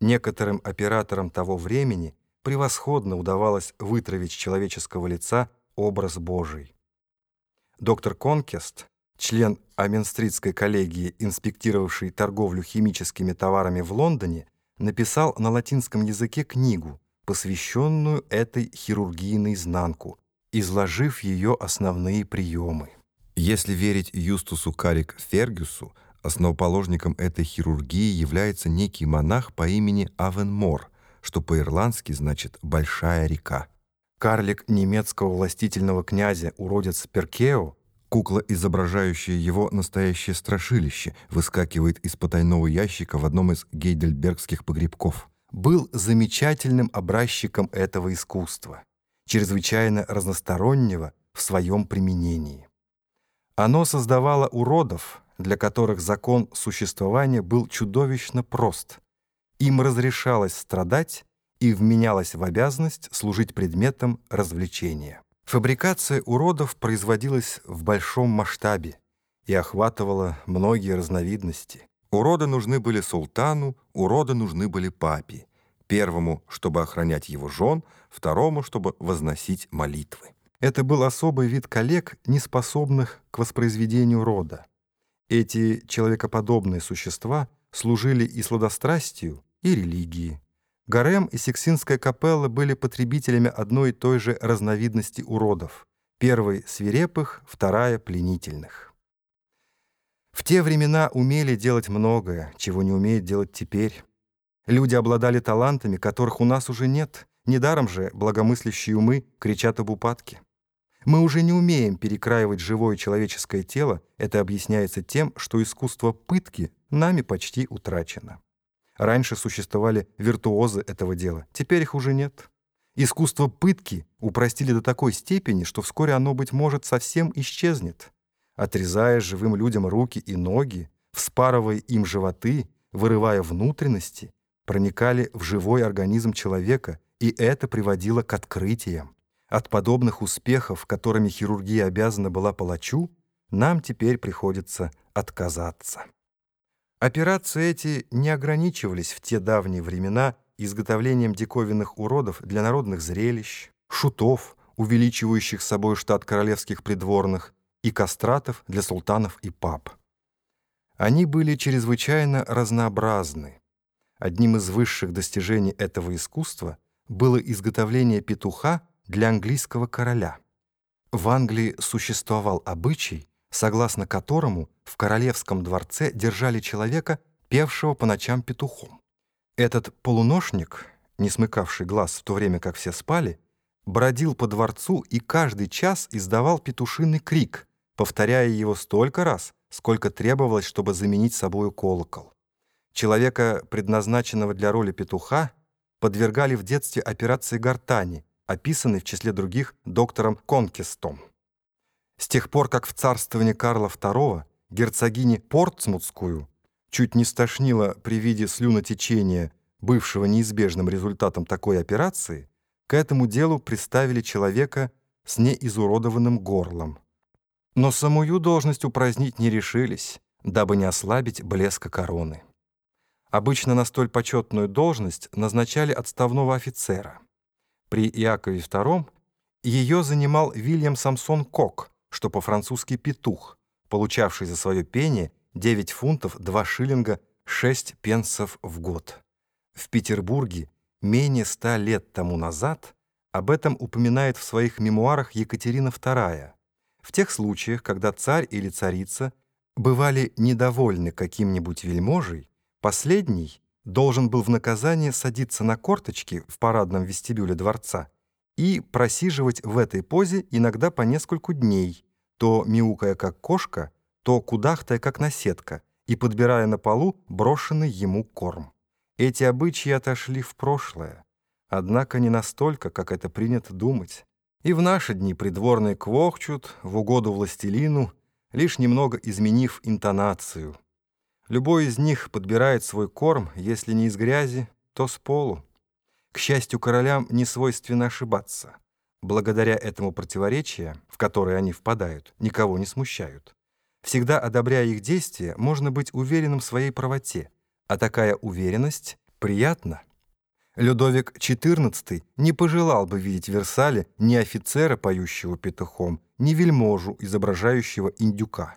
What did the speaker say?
Некоторым операторам того времени превосходно удавалось вытравить с человеческого лица образ Божий. Доктор Конкест, член Аменстритской коллегии, инспектировавший торговлю химическими товарами в Лондоне, написал на латинском языке книгу, посвященную этой хирургии наизнанку, изложив ее основные приемы. Если верить Юстусу Карик Фергюсу, основоположником этой хирургии является некий монах по имени Авенмор, что по-ирландски значит «большая река». Карлик немецкого властительного князя, уродец Перкео, кукла, изображающая его настоящее страшилище, выскакивает из потайного ящика в одном из гейдельбергских погребков, был замечательным образчиком этого искусства, чрезвычайно разностороннего в своем применении. Оно создавало уродов, для которых закон существования был чудовищно прост. Им разрешалось страдать и вменялось в обязанность служить предметом развлечения. Фабрикация уродов производилась в большом масштабе и охватывала многие разновидности. Уроды нужны были султану, уроды нужны были папе. Первому, чтобы охранять его жен, второму, чтобы возносить молитвы. Это был особый вид коллег, неспособных к воспроизведению рода. Эти человекоподобные существа служили и сладострастию, и религии. Гарем и Сиксинская капелла были потребителями одной и той же разновидности уродов. Первой — свирепых, вторая — пленительных. В те времена умели делать многое, чего не умеют делать теперь. Люди обладали талантами, которых у нас уже нет. Недаром же благомыслящие умы кричат об упадке. Мы уже не умеем перекраивать живое человеческое тело, это объясняется тем, что искусство пытки нами почти утрачено. Раньше существовали виртуозы этого дела, теперь их уже нет. Искусство пытки упростили до такой степени, что вскоре оно, быть может, совсем исчезнет. Отрезая живым людям руки и ноги, вспарывая им животы, вырывая внутренности, проникали в живой организм человека, и это приводило к открытиям. От подобных успехов, которыми хирургия обязана была палачу, нам теперь приходится отказаться. Операции эти не ограничивались в те давние времена изготовлением диковинных уродов для народных зрелищ, шутов, увеличивающих собой штат королевских придворных, и кастратов для султанов и пап. Они были чрезвычайно разнообразны. Одним из высших достижений этого искусства было изготовление петуха для английского короля. В Англии существовал обычай, согласно которому в королевском дворце держали человека, певшего по ночам петухом. Этот полуношник, не смыкавший глаз в то время, как все спали, бродил по дворцу и каждый час издавал петушиный крик, повторяя его столько раз, сколько требовалось, чтобы заменить собою колокол. Человека, предназначенного для роли петуха, подвергали в детстве операции гортани, описанный в числе других доктором Конкистом. С тех пор, как в царствовании Карла II герцогини Портсмутскую чуть не стошнило при виде слюнотечения, бывшего неизбежным результатом такой операции, к этому делу приставили человека с неизуродованным горлом. Но самую должность упразднить не решились, дабы не ослабить блеска короны. Обычно на столь почетную должность назначали отставного офицера. При Иакове II ее занимал Вильям Самсон Кок, что по-французски «петух», получавший за свое пение 9 фунтов 2 шиллинга 6 пенсов в год. В Петербурге менее ста лет тому назад об этом упоминает в своих мемуарах Екатерина II. В тех случаях, когда царь или царица бывали недовольны каким-нибудь вельможей, последний должен был в наказание садиться на корточки в парадном вестибюле дворца и просиживать в этой позе иногда по нескольку дней, то мяукая как кошка, то кудахтая как наседка и подбирая на полу брошенный ему корм. Эти обычаи отошли в прошлое, однако не настолько, как это принято думать. И в наши дни придворные квохчут в угоду властелину, лишь немного изменив интонацию — Любой из них подбирает свой корм, если не из грязи, то с полу. К счастью, королям не свойственно ошибаться. Благодаря этому противоречия, в которое они впадают, никого не смущают. Всегда одобряя их действия, можно быть уверенным в своей правоте, а такая уверенность приятно. Людовик XIV не пожелал бы видеть в Версале ни офицера, поющего петухом, ни вельможу, изображающего индюка.